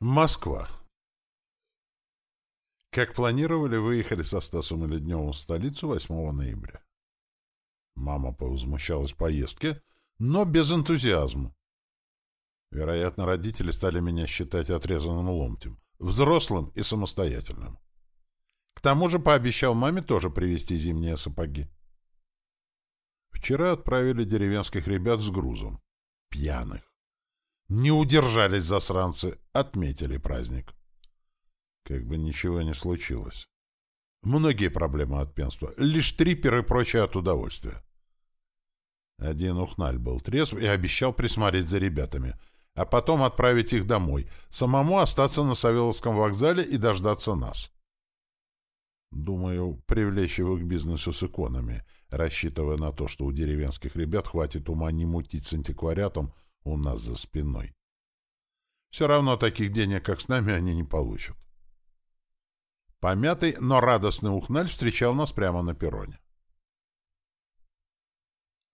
Москва. Как планировали, выехали со Стасом и Ледневым в столицу 8 ноября. Мама повозмущалась поездке, но без энтузиазма. Вероятно, родители стали меня считать отрезанным ломтем, взрослым и самостоятельным. К тому же пообещал маме тоже привезти зимние сапоги. Вчера отправили деревенских ребят с грузом. Пьяных. Не удержались засранцы, отметили праздник. Как бы ничего не случилось. Многие проблемы от пьянства, лишь трипер и прочее от удовольствия. Один ухналь был трезв и обещал присмотреть за ребятами, а потом отправить их домой, самому остаться на Савеловском вокзале и дождаться нас. Думаю, привлечь его к бизнесу с иконами, рассчитывая на то, что у деревенских ребят хватит ума не мутить с антиквариатом, у нас за спиной. Все равно таких денег, как с нами, они не получат. Помятый, но радостный ухналь встречал нас прямо на перроне.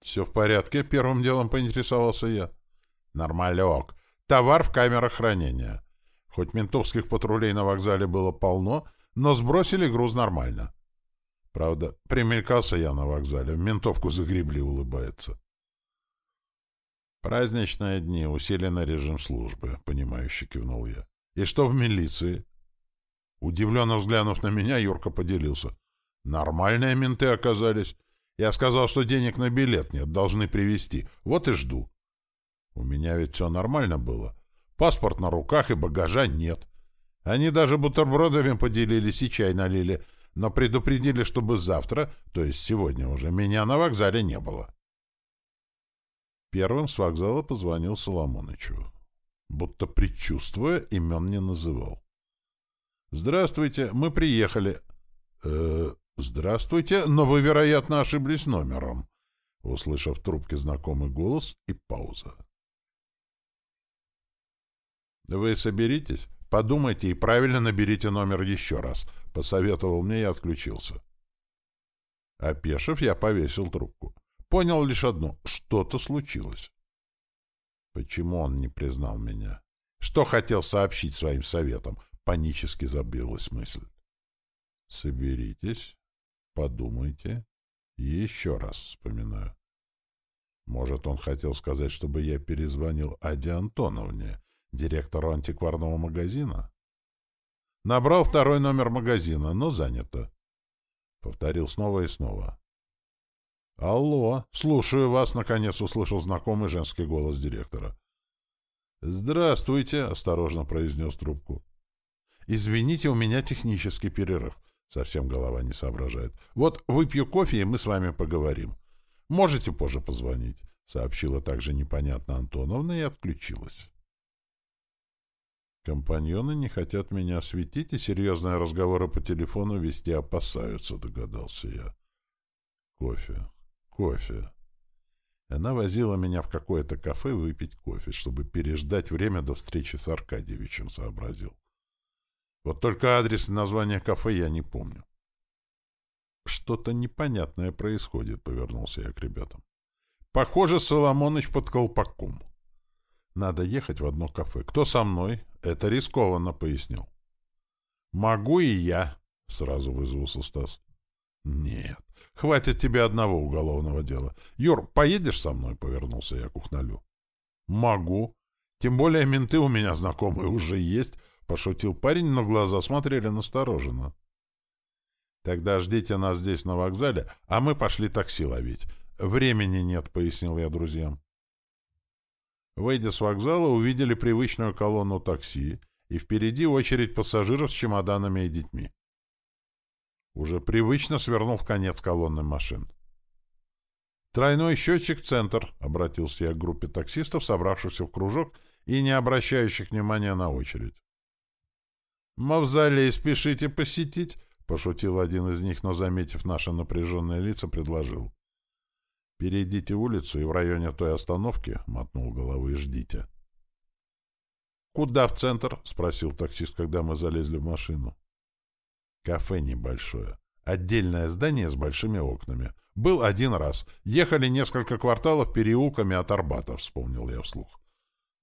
«Все в порядке?» — первым делом поинтересовался я. «Нормалек. Товар в камерах хранения. Хоть ментовских патрулей на вокзале было полно, но сбросили груз нормально. Правда, примелькался я на вокзале, в ментовку загребли, улыбается. «Праздничные дни, усиленный режим службы», — понимающе кивнул я. «И что в милиции?» Удивленно взглянув на меня, Юрка поделился. «Нормальные менты оказались. Я сказал, что денег на билет нет, должны привезти. Вот и жду». «У меня ведь все нормально было. Паспорт на руках и багажа нет. Они даже бутербродами поделились и чай налили, но предупредили, чтобы завтра, то есть сегодня уже, меня на вокзале не было». Первым с вокзала позвонил Соломонычу. Будто предчувствуя, имен не называл. «Здравствуйте, мы приехали». «Э, «Здравствуйте, но вы, вероятно, ошиблись номером», услышав в трубке знакомый голос и пауза. «Вы соберитесь, подумайте и правильно наберите номер еще раз», посоветовал мне и отключился. Опешив, я повесил трубку. Понял лишь одно — что-то случилось. Почему он не признал меня? Что хотел сообщить своим советом? Панически забилась мысль. Соберитесь, подумайте. Еще раз вспоминаю. Может, он хотел сказать, чтобы я перезвонил Аде Антоновне, директору антикварного магазина? Набрал второй номер магазина, но занято. Повторил снова и снова. «Алло, слушаю вас», — наконец услышал знакомый женский голос директора. «Здравствуйте», — осторожно произнес трубку. «Извините, у меня технический перерыв». Совсем голова не соображает. «Вот выпью кофе, и мы с вами поговорим. Можете позже позвонить», — сообщила также непонятно Антоновна и отключилась. Компаньоны не хотят меня осветить, и серьезные разговоры по телефону вести опасаются, догадался я. Кофе. Кофе. Она возила меня в какое-то кафе выпить кофе, чтобы переждать время до встречи с Аркадьевичем, сообразил. Вот только адрес и название кафе я не помню. Что-то непонятное происходит, повернулся я к ребятам. Похоже, Соломоныч под колпаком. Надо ехать в одно кафе. Кто со мной? Это рискованно, пояснил. Могу и я, сразу вызвался Стас. Нет, хватит тебе одного уголовного дела. Юр, поедешь со мной? Повернулся я к Ухналю. Могу. Тем более менты у меня знакомые уже есть. Пошутил парень, но глаза смотрели настороженно. Тогда ждите нас здесь на вокзале, а мы пошли такси ловить. Времени нет, пояснил я друзьям. Выйдя с вокзала, увидели привычную колонну такси, и впереди очередь пассажиров с чемоданами и детьми. Уже привычно свернул в конец колонны машин. «Тройной счетчик в центр», — обратился я к группе таксистов, собравшихся в кружок и не обращающих внимания на очередь. «Мавзолей спешите посетить», — пошутил один из них, но, заметив наши напряженные лица, предложил. «Перейдите улицу и в районе той остановки», — мотнул головой, — «ждите». «Куда в центр?» — спросил таксист, когда мы залезли в машину. Кафе небольшое. Отдельное здание с большими окнами. Был один раз. Ехали несколько кварталов переулками от Арбата, вспомнил я вслух.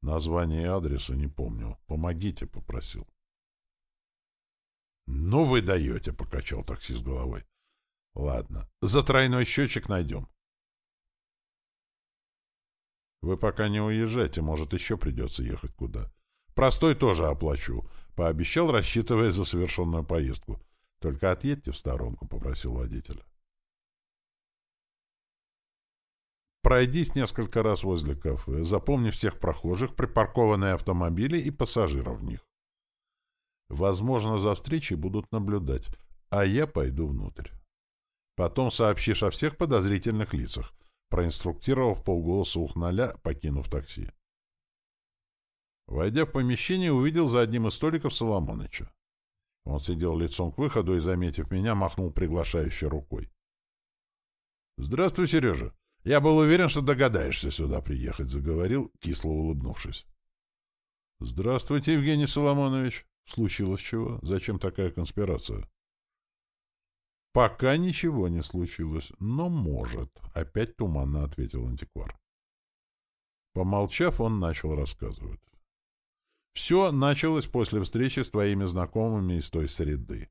Название и адреса не помню. Помогите, попросил. Ну вы даете, покачал таксист головой. Ладно, за тройной счетчик найдем. Вы пока не уезжайте, может, еще придется ехать куда. Простой тоже оплачу. Пообещал, рассчитывая за совершенную поездку. Только отъедьте в сторонку, попросил водителя. Пройдись несколько раз возле кафе, запомни всех прохожих, припаркованные автомобили и пассажиров в них. Возможно, за встречей будут наблюдать, а я пойду внутрь. Потом сообщишь о всех подозрительных лицах, проинструктировав полголоса ухналя, покинув такси. Войдя в помещение, увидел за одним из столиков Соломоныча. Он сидел лицом к выходу и, заметив меня, махнул приглашающей рукой. — Здравствуй, Сережа. Я был уверен, что догадаешься сюда приехать, — заговорил, кисло улыбнувшись. — Здравствуйте, Евгений Соломонович. Случилось чего? Зачем такая конспирация? — Пока ничего не случилось, но может, — опять туманно ответил антиквар. Помолчав, он начал рассказывать. Все началось после встречи с твоими знакомыми из той среды.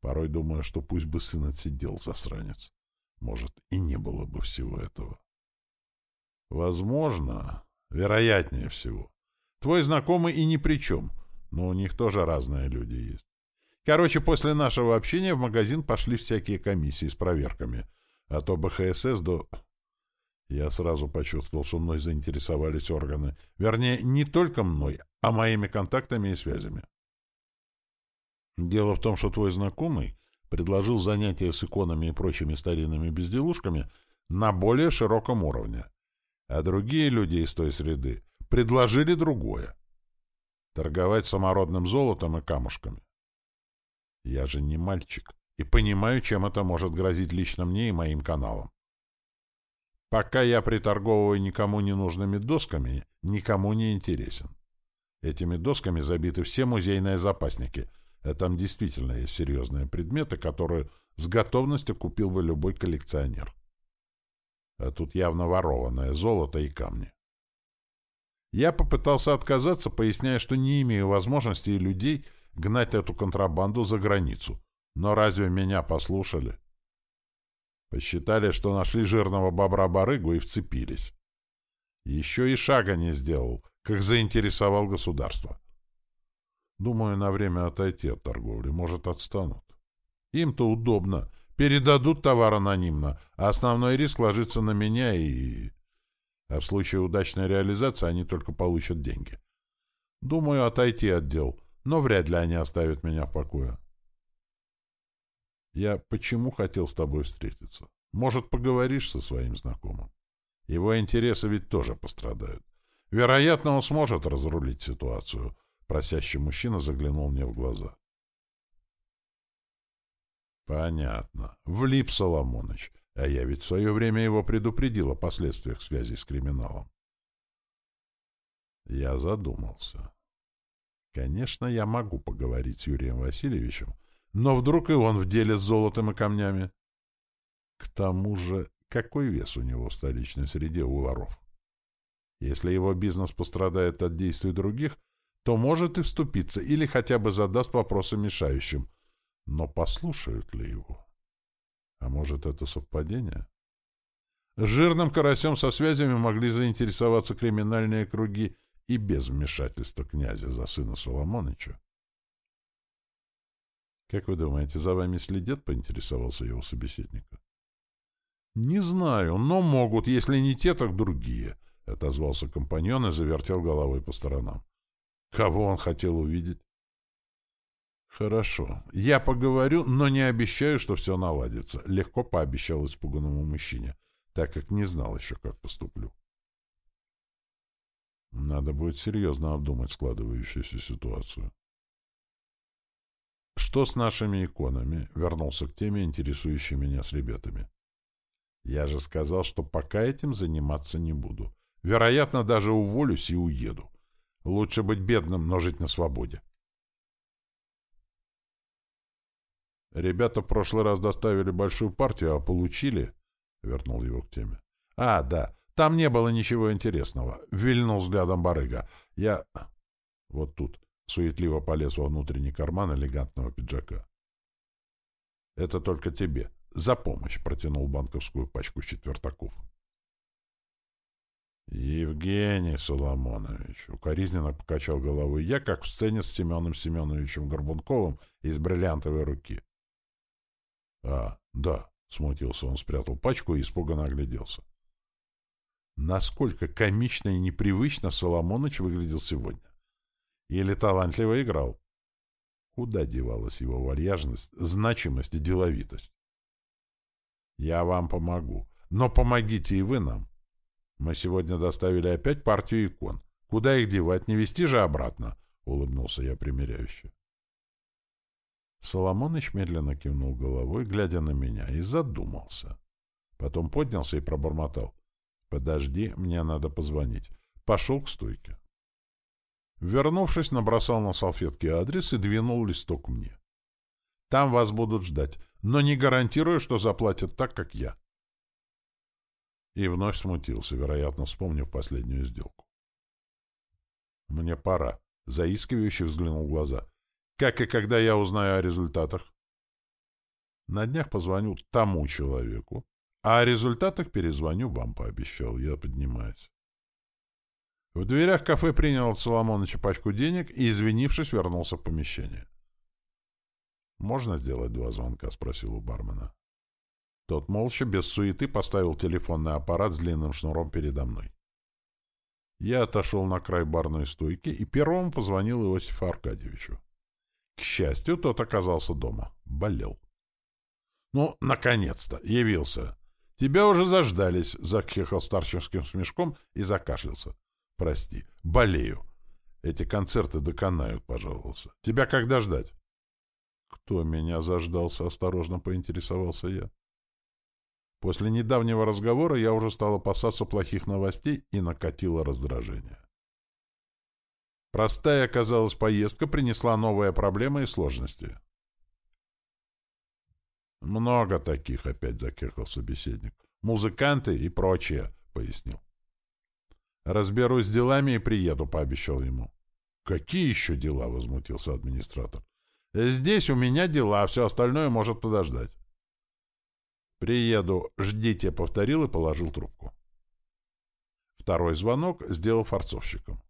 Порой думаю, что пусть бы сын отсидел, засранец. Может, и не было бы всего этого. Возможно, вероятнее всего. Твой знакомый и ни при чем, но у них тоже разные люди есть. Короче, после нашего общения в магазин пошли всякие комиссии с проверками. А то БХСС до... Я сразу почувствовал, что мной заинтересовались органы. Вернее, не только мной, а моими контактами и связями. Дело в том, что твой знакомый предложил занятия с иконами и прочими старинными безделушками на более широком уровне, а другие люди из той среды предложили другое — торговать самородным золотом и камушками. Я же не мальчик и понимаю, чем это может грозить лично мне и моим каналам. Пока я приторговываю никому не нужными досками, никому не интересен. Этими досками забиты все музейные запасники — а там действительно есть серьезные предметы, которые с готовностью купил бы любой коллекционер. А тут явно ворованное золото и камни. Я попытался отказаться, поясняя, что не имею возможности и людей гнать эту контрабанду за границу. Но разве меня послушали? Посчитали, что нашли жирного бобра-барыгу и вцепились. Еще и шага не сделал, как заинтересовал государство. Думаю, на время отойти от торговли. Может, отстанут. Им-то удобно. Передадут товар анонимно, а основной риск ложится на меня и... А в случае удачной реализации они только получат деньги. Думаю, отойти от дел, но вряд ли они оставят меня в покое. Я почему хотел с тобой встретиться? Может, поговоришь со своим знакомым? Его интересы ведь тоже пострадают. Вероятно, он сможет разрулить ситуацию — Просящий мужчина заглянул мне в глаза. Понятно. Влип Соломоныч. А я ведь в свое время его предупредил о последствиях связи с криминалом. Я задумался. Конечно, я могу поговорить с Юрием Васильевичем, но вдруг и он в деле с золотом и камнями. К тому же, какой вес у него в столичной среде у воров? Если его бизнес пострадает от действий других, то может и вступиться или хотя бы задаст вопросы мешающим. Но послушают ли его? А может, это совпадение? Жирным карасем со связями могли заинтересоваться криминальные круги и без вмешательства князя за сына Соломоныча. «Как вы думаете, за вами следят?» — поинтересовался его собеседника. «Не знаю, но могут, если не те, так другие», — отозвался компаньон и завертел головой по сторонам. Кого он хотел увидеть? Хорошо. Я поговорю, но не обещаю, что все наладится. Легко пообещал испуганному мужчине, так как не знал еще, как поступлю. Надо будет серьезно обдумать складывающуюся ситуацию. Что с нашими иконами? Вернулся к теме, интересующей меня с ребятами. Я же сказал, что пока этим заниматься не буду. Вероятно, даже уволюсь и уеду. Лучше быть бедным, но жить на свободе. Ребята в прошлый раз доставили большую партию, а получили... Вернул его к теме. А, да, Там не было ничего интересного. Вильнул взглядом барыга. Я... Вот тут. Суетливо полез во внутренний карман элегантного пиджака. Это только тебе. За помощь протянул банковскую пачку четвертаков. Евгений Соломонович укоризненно покачал головой я, как в сцене с Семеном Семеновичем Горбунковым из бриллиантовой руки. — А, да, — смутился он, спрятал пачку и испуганно огляделся. Насколько комично и непривычно Соломоныч выглядел сегодня. Или талантливо играл. Куда девалась его вальяжность, значимость и деловитость? Я вам помогу. Но помогите и вы нам. Мы сегодня доставили опять партию икон. Куда их девать? Не вести же обратно? Улыбнулся я примиряюще. Соломоныч медленно кивнул головой, глядя на меня, и задумался. Потом поднялся и пробормотал. «Подожди, мне надо позвонить». Пошел к стойке. Вернувшись, набросал на салфетке адрес и двинул листок мне. «Там вас будут ждать, но не гарантирую, что заплатят так, как я». И вновь смутился, вероятно, вспомнив последнюю сделку. «Мне пора», — заискивающе взглянул в глаза. Как и когда я узнаю о результатах? На днях позвоню тому человеку, а о результатах перезвоню вам, пообещал я, поднимаясь. В дверях кафе принял от Соломоновича пачку денег и, извинившись, вернулся в помещение. «Можно сделать два звонка?» — спросил у бармена. Тот молча, без суеты, поставил телефонный аппарат с длинным шнуром передо мной. Я отошел на край барной стойки и первому позвонил Иосифу Аркадьевичу. К счастью, тот оказался дома. Болел. «Ну, наконец-то! Явился! Тебя уже заждались!» — закхехал старческим смешком и закашлялся. «Прости, болею. Эти концерты доконают», — пожаловался. «Тебя когда ждать?» «Кто меня заждался?» — осторожно поинтересовался я. После недавнего разговора я уже стал опасаться плохих новостей и накатило раздражение. Простая оказалась поездка, принесла новые проблемы и сложности. «Много таких», — опять закиркал собеседник. «Музыканты и прочее», — пояснил. «Разберусь с делами и приеду», — пообещал ему. «Какие еще дела?» — возмутился администратор. «Здесь у меня дела, все остальное может подождать». «Приеду, ждите», — повторил и положил трубку. Второй звонок сделал форцовщиком.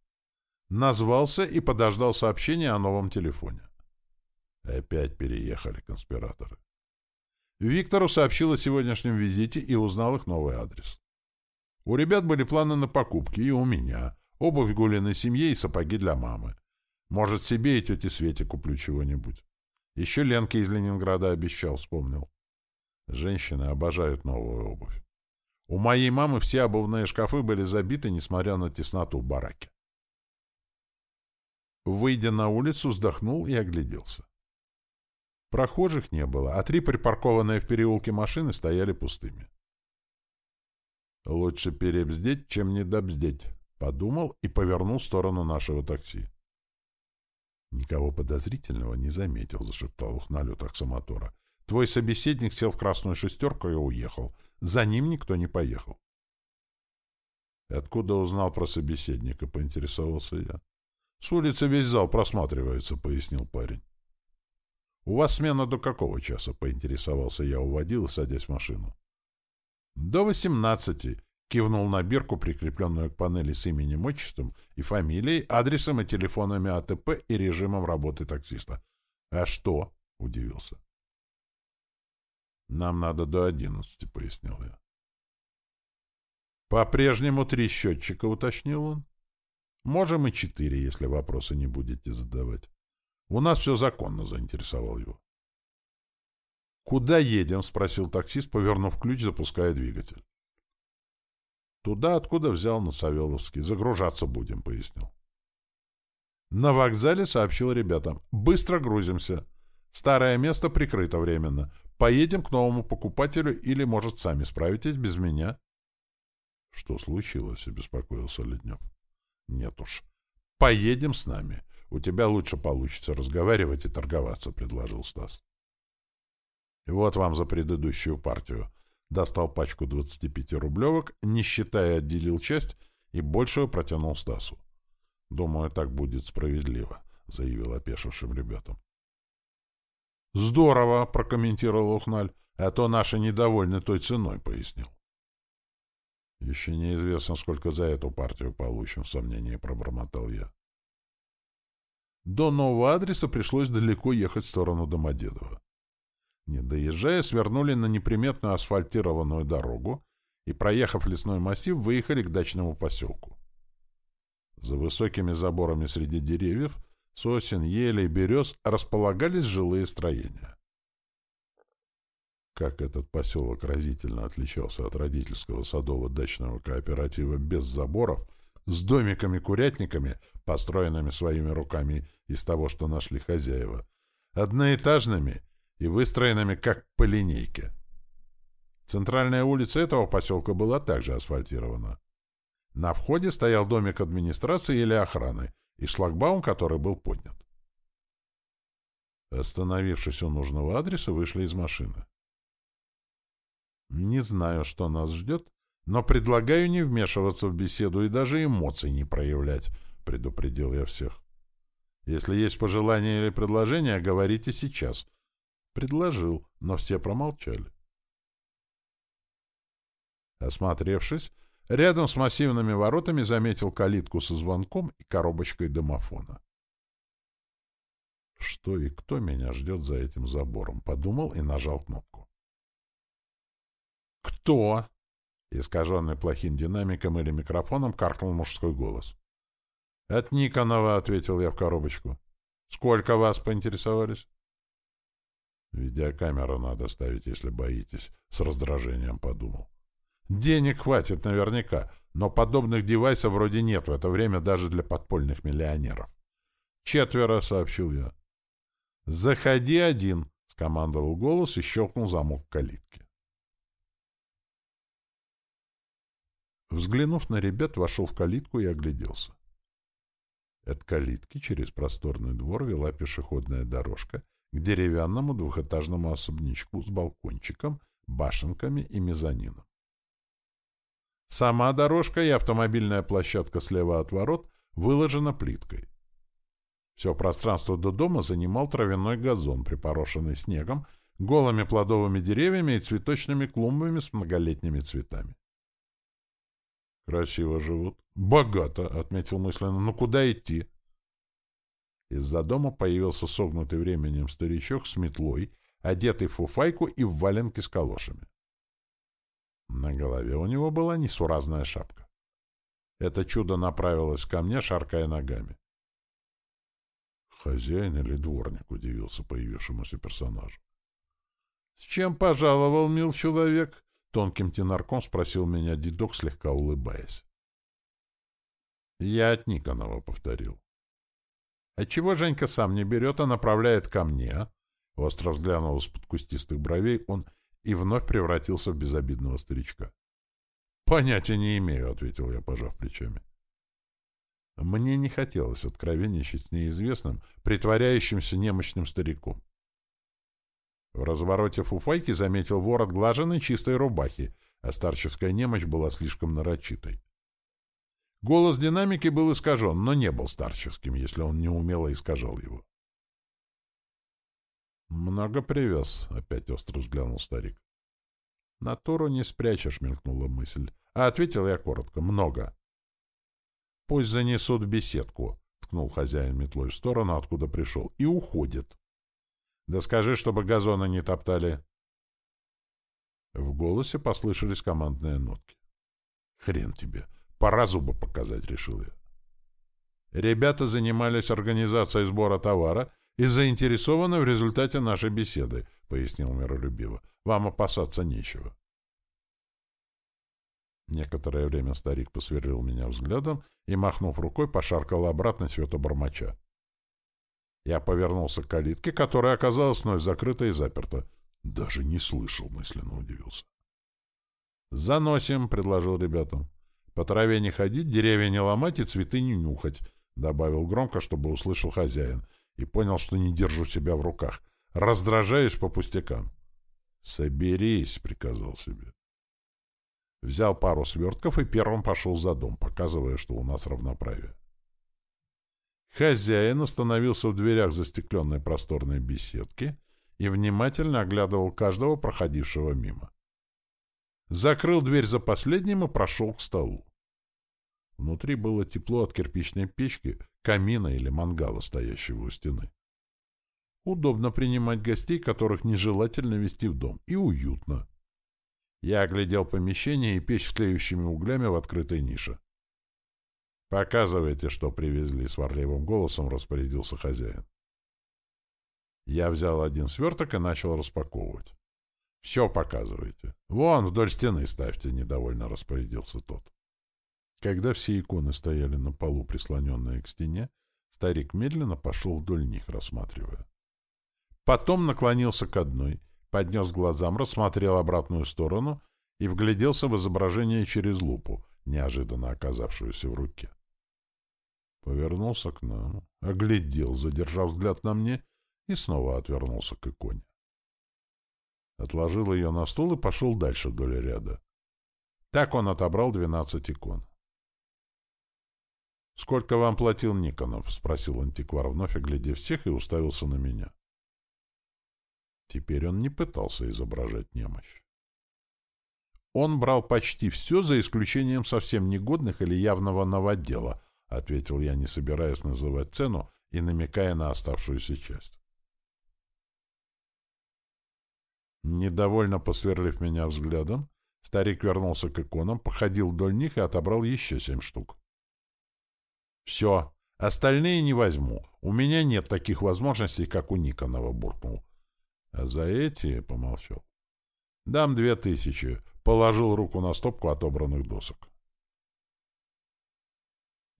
Назвался и подождал сообщения о новом телефоне. Опять переехали конспираторы. Виктору сообщил о сегодняшнем визите и узнал их новый адрес. У ребят были планы на покупки, и у меня. Обувь Гулиной семье и сапоги для мамы. Может, себе и тете Свете куплю чего-нибудь. Еще Ленке из Ленинграда обещал, вспомнил. Женщины обожают новую обувь. У моей мамы все обувные шкафы были забиты, несмотря на тесноту в бараке. Выйдя на улицу, вздохнул и огляделся. Прохожих не было, а три припаркованные в переулке машины стояли пустыми. «Лучше перебздеть, чем недобздеть», — подумал и повернул в сторону нашего такси. «Никого подозрительного не заметил», — зашептал ухналю таксомотора. «Твой собеседник сел в красную шестерку и уехал. За ним никто не поехал». «Откуда узнал про собеседника?» — поинтересовался я. «С улицы весь зал просматривается», — пояснил парень. «У вас смена до какого часа?» — поинтересовался я, уводил, садясь в машину. «До восемнадцати», — кивнул на бирку, прикрепленную к панели с именем, отчеством и фамилией, адресом и телефонами АТП и режимом работы таксиста. «А что?» — удивился. «Нам надо до одиннадцати», — пояснил я. «По-прежнему три счетчика», — уточнил он. Можем и четыре, если вопросы не будете задавать. У нас все законно, заинтересовал его. «Куда едем?» — спросил таксист, повернув ключ, запуская двигатель. «Туда, откуда взял на Савеловский. Загружаться будем», — пояснил. На вокзале сообщил ребятам. «Быстро грузимся. Старое место прикрыто временно. Поедем к новому покупателю или, может, сами справитесь без меня?» «Что случилось?» — обеспокоился Леднев. Нет уж. Поедем с нами. У тебя лучше получится разговаривать и торговаться, предложил Стас. Вот вам за предыдущую партию. Достал пачку 25-рублевок, не считая, отделил часть и большую протянул Стасу. «Думаю, так будет справедливо», — заявил опешившим ребятам. «Здорово!» — прокомментировал Ухналь. «А то наши недовольны той ценой», — пояснил. «Еще неизвестно, сколько за эту партию получим», — в сомнении пробормотал я. До нового адреса пришлось далеко ехать в сторону Домодедова. Не доезжая, свернули на неприметную асфальтированную дорогу и, проехав лесной массив, выехали к дачному поселку. За высокими заборами среди деревьев, сосен, елей, берез располагались жилые строения. Как этот поселок разительно отличался от родительского садово-дачного кооператива без заборов, с домиками-курятниками, построенными своими руками из того, что нашли хозяева, одноэтажными и выстроенными как по линейке. Центральная улица этого поселка была также асфальтирована. На входе стоял домик администрации или охраны и шлагбаум, который был поднят. Остановившись у нужного адреса, вышли из машины. Не знаю, что нас ждет, но предлагаю не вмешиваться в беседу и даже эмоций не проявлять, предупредил я всех. Если есть пожелания или предложения, говорите сейчас. Предложил, но все промолчали. Осмотревшись, рядом с массивными воротами заметил калитку со звонком и коробочкой домофона. Что и кто меня ждет за этим забором, подумал и нажал кнопку. «Кто?» Искаженный плохим динамиком или микрофоном каркнул мужской голос. «От Никонова», — ответил я в коробочку. «Сколько вас поинтересовались?» «Видеокамеру надо ставить, если боитесь», — с раздражением подумал. «Денег хватит наверняка, но подобных девайсов вроде нет в это время даже для подпольных миллионеров». «Четверо», — сообщил я. «Заходи один», — скомандовал голос и щелкнул замок калитки. Взглянув на ребят, вошел в калитку и огляделся. От калитки через просторный двор вела пешеходная дорожка к деревянному двухэтажному особнячку с балкончиком, башенками и мезонином. Сама дорожка и автомобильная площадка слева от ворот выложена плиткой. Все пространство до дома занимал травяной газон, припорошенный снегом, голыми плодовыми деревьями и цветочными клумбами с многолетними цветами. Красиво живут. Богато, отметил мысленно. Ну куда идти? Из-за дома появился согнутый временем старичок с метлой, одетый в фуфайку и в валенки с калошами. На голове у него была несуразная шапка. Это чудо направилось ко мне, шаркая ногами. «Хозяин или дворник?» — удивился появившемуся персонажу. «С чем пожаловал, мил человек?» Тонким тенарком спросил меня дедок, слегка улыбаясь. Я от Никонова повторил. Отчего Женька сам не берет, а направляет ко мне? Остро взглянул из-под кустистых бровей он и вновь превратился в безобидного старичка. «Понятия не имею», — ответил я, пожав плечами. Мне не хотелось откровенничать с неизвестным, притворяющимся немощным стариком. В развороте фуфайки заметил ворот глаженной чистой рубахи, а старческая немощь была слишком нарочитой. Голос динамики был искажен, но не был старческим, если он неумело искажал его. «Много привез», — опять остро взглянул старик. «Натуру не спрячешь», — мелькнула мысль. А ответил я коротко. «Много». «Пусть занесут в беседку», — ткнул хозяин метлой в сторону, откуда пришел, — «и уходит». Да скажи, чтобы газоны не топтали. В голосе послышались командные нотки. Хрен тебе. Пора зубы показать, решил я. Ребята занимались организацией сбора товара и заинтересованы в результате нашей беседы, пояснил миролюбиво. Вам опасаться нечего. Некоторое время старик посверлил меня взглядом и, махнув рукой, пошаркал обратно чего-то бормоча. Я повернулся к калитке, которая оказалась вновь закрыта и заперта. Даже не слышал, мысленно удивился. «Заносим», — предложил ребятам. «По траве не ходить, деревья не ломать и цветы не нюхать», — добавил громко, чтобы услышал хозяин, и понял, что не держу себя в руках. Раздражаюсь по пустякам. «Соберись», — приказал себе. Взял пару свертков и первым пошел за дом, показывая, что у нас равноправие. Хозяин остановился в дверях застекленной просторной беседки и внимательно оглядывал каждого проходившего мимо. Закрыл дверь за последним и прошел к столу. Внутри было тепло от кирпичной печки, камина или мангала, стоящего у стены. Удобно принимать гостей, которых нежелательно вести в дом, и уютно. Я оглядел помещение и печь с тлеющими углями в открытой нише. «Показывайте, что привезли», — сварливым голосом распорядился хозяин. Я взял один сверток и начал распаковывать. «Все показывайте. Вон, вдоль стены ставьте», — недовольно распорядился тот. Когда все иконы стояли на полу, прислоненные к стене, старик медленно пошел вдоль них, рассматривая. Потом наклонился к одной, поднес глазам, рассмотрел обратную сторону и вгляделся в изображение через лупу, неожиданно оказавшуюся в руке. Повернулся к нам, оглядел, задержав взгляд на мне, и снова отвернулся к иконе. Отложил ее на стул и пошел дальше вдоль ряда. Так он отобрал двенадцать икон. «Сколько вам платил Никонов?» — спросил антиквар, вновь оглядев всех и уставился на меня. Теперь он не пытался изображать немощь. Он брал почти все, за исключением совсем негодных или явного новодела, — ответил я, не собираясь называть цену и намекая на оставшуюся часть. Недовольно посверлив меня взглядом, старик вернулся к иконам, походил вдоль них и отобрал еще семь штук. «Все, остальные не возьму. У меня нет таких возможностей, как у Никонова», — буркнул. «А за эти...» — помолчал. «Дам две тысячи», — положил руку на стопку отобранных досок.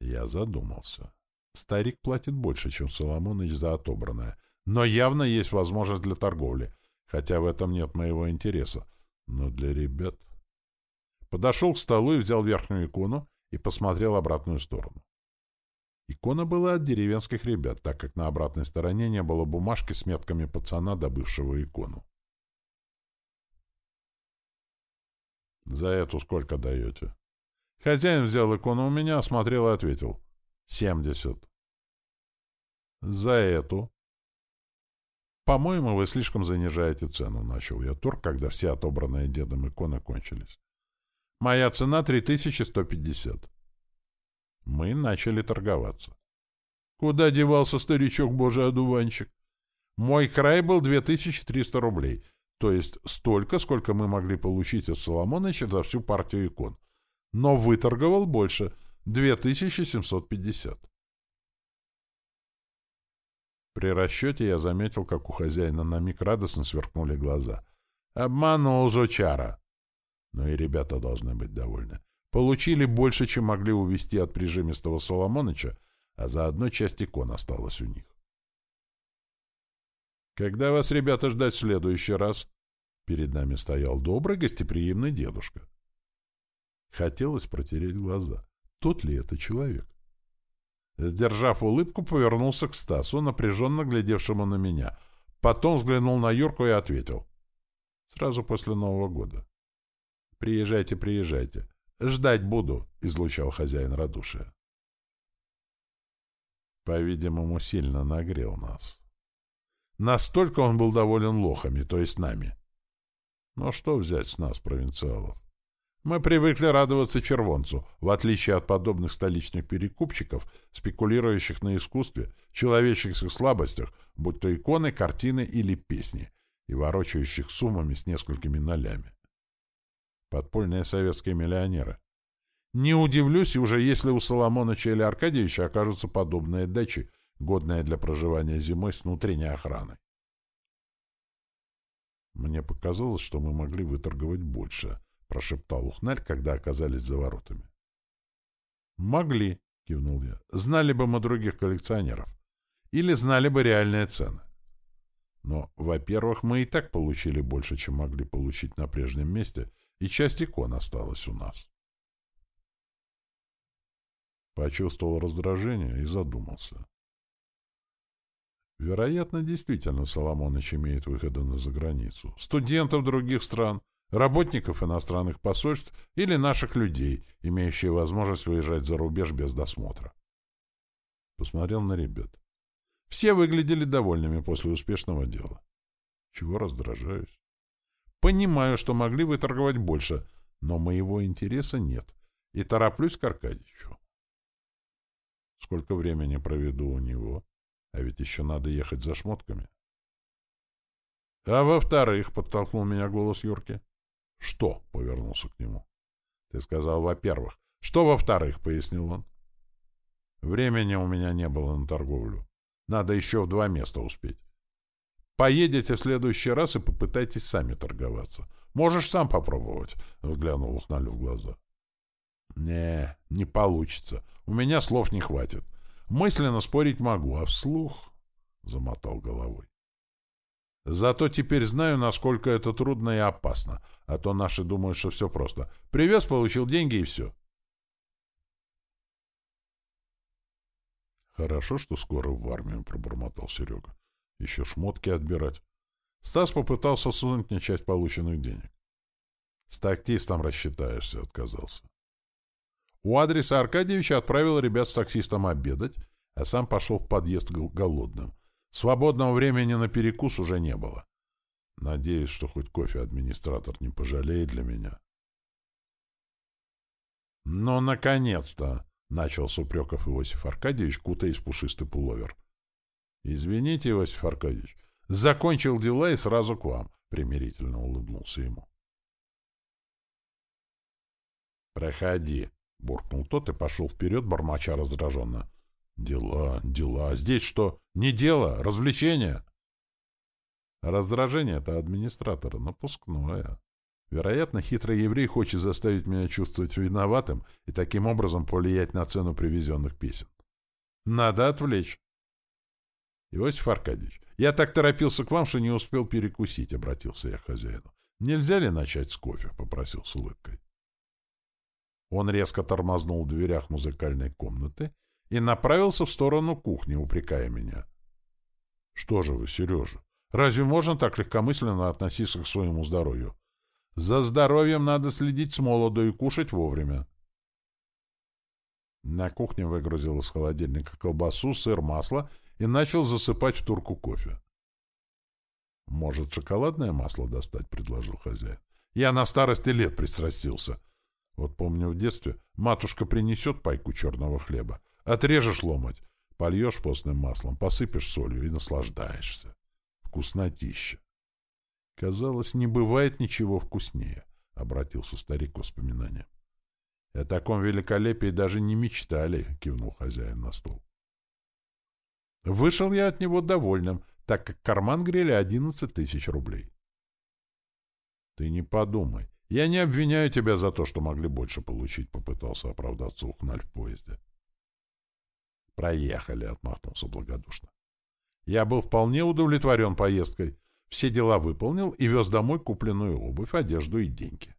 Я задумался. Старик платит больше, чем Соломоныч за отобранное, но явно есть возможность для торговли, хотя в этом нет моего интереса. Но для ребят... Подошел к столу и взял верхнюю икону и посмотрел обратную сторону. Икона была от деревенских ребят, так как на обратной стороне не было бумажки с метками пацана, добывшего икону. «За эту сколько даете?» Хозяин взял икону у меня, осмотрел и ответил. «Семьдесят». «За эту?» «По-моему, вы слишком занижаете цену», — начал я тур, когда все отобранные дедом иконы кончились. «Моя цена — три тысячи сто пятьдесят». Мы начали торговаться. Куда девался старичок божий одуванчик? Мой край был 2300 рублей, то есть столько, сколько мы могли получить от Соломоныча за всю партию икон. Но выторговал больше — 2750. При расчете я заметил, как у хозяина на миг радостно сверкнули глаза. Обманул жучара. Но и ребята должны быть довольны. Получили больше, чем могли увести от прижимистого Соломоныча, а заодно часть икон осталась у них. «Когда вас, ребята, ждать в следующий раз?» Перед нами стоял добрый, гостеприимный дедушка. Хотелось протереть глаза. Тот ли это человек? Сдержав улыбку, повернулся к Стасу, напряженно глядевшему на меня. Потом взглянул на Юрку и ответил. Сразу после Нового года. «Приезжайте, приезжайте. «Ждать буду», — излучал хозяин радушия. По-видимому, сильно нагрел нас. Настолько он был доволен лохами, то есть нами. Но что взять с нас, провинциалов? Мы привыкли радоваться червонцу, в отличие от подобных столичных перекупщиков, спекулирующих на искусстве, человеческих слабостях, будь то иконы, картины или песни, и ворочающих суммами с несколькими нолями. Подпольные советские миллионеры. Не удивлюсь, уже если у Соломоновича или Аркадьевича окажутся подобные дачи, годные для проживания зимой с внутренней охраной. Мне показалось, что мы могли выторговать больше, прошептал Ухналь, когда оказались за воротами. Могли, кивнул я. Знали бы мы других коллекционеров. Или знали бы реальные цены. Но, во-первых, мы и так получили больше, чем могли получить на прежнем месте, и часть икон осталась у нас. Почувствовал раздражение и задумался. Вероятно, действительно Соломоныч имеет выходы на заграницу. Студентов других стран, работников иностранных посольств или наших людей, имеющих возможность выезжать за рубеж без досмотра. Посмотрел на ребят. Все выглядели довольными после успешного дела. Чего раздражаюсь? Понимаю, что могли выторговать больше, но моего интереса нет, и тороплюсь к Аркадьевичу. Сколько времени проведу у него? А ведь еще надо ехать за шмотками. — А во-вторых, — подтолкнул меня голос Юрки. — Что? — повернулся к нему. — Ты сказал, во-первых. — Что во-вторых? — пояснил он. — Времени у меня не было на торговлю. Надо еще в два места успеть. Поедете в следующий раз и попытайтесь сами торговаться. Можешь сам попробовать, — взглянул Ухналю в глаза. — Не, не получится. У меня слов не хватит. Мысленно спорить могу, а вслух... — замотал головой. Зато теперь знаю, насколько это трудно и опасно, а то наши думают, что все просто. Привез, получил деньги и все. Хорошо, что скоро в армию, пробормотал Серега. Еще шмотки отбирать. Стас попытался сунуть мне часть полученных денег. С таксистом рассчитаешься, отказался. У адреса Аркадьевича отправил ребят с таксистом обедать, а сам пошел в подъезд голодным. Свободного времени на перекус уже не было. Надеюсь, что хоть кофе администратор не пожалеет для меня. «Ну, наконец-то!» — начал с упреков Иосиф Аркадьевич, кутаясь в пушистый пуловер. «Извините, Иосиф Аркадьевич, закончил дела и сразу к вам», — примирительно улыбнулся ему. «Проходи», — буркнул тот и пошел вперед, бормоча раздраженно. Дела, дела. Здесь что? Не дело, развлечение. Раздражение — это администратора, напускное. Вероятно, хитрый еврей хочет заставить меня чувствовать виноватым и таким образом повлиять на цену привезенных песен. Надо отвлечь. Иосиф Аркадьевич, я так торопился к вам, что не успел перекусить, — обратился я к хозяину. Нельзя ли начать с кофе? — попросил с улыбкой. Он резко тормознул в дверях музыкальной комнаты и направился в сторону кухни, упрекая меня. — Что же вы, Сережа, разве можно так легкомысленно относиться к своему здоровью? За здоровьем надо следить с молоду и кушать вовремя. На кухне выгрузил из холодильника колбасу, сыр, масло и начал засыпать в турку кофе. — Может, шоколадное масло достать? — предложил хозяин. — Я на старости лет пристрастился. Вот помню в детстве, матушка принесет пайку черного хлеба, Отрежешь ломоть, польешь постным маслом, посыпешь солью и наслаждаешься. Вкуснотища. Казалось, не бывает ничего вкуснее, — обратился старик к воспоминаниям. — О таком великолепии даже не мечтали, — кивнул хозяин на стол. Вышел я от него довольным, так как карман грели одиннадцать тысяч рублей. — Ты не подумай. Я не обвиняю тебя за то, что могли больше получить, — попытался оправдаться Ухналь в поезде. «Проехали», — отмахнулся благодушно. Я был вполне удовлетворен поездкой. Все дела выполнил и вез домой купленную обувь, одежду и деньги.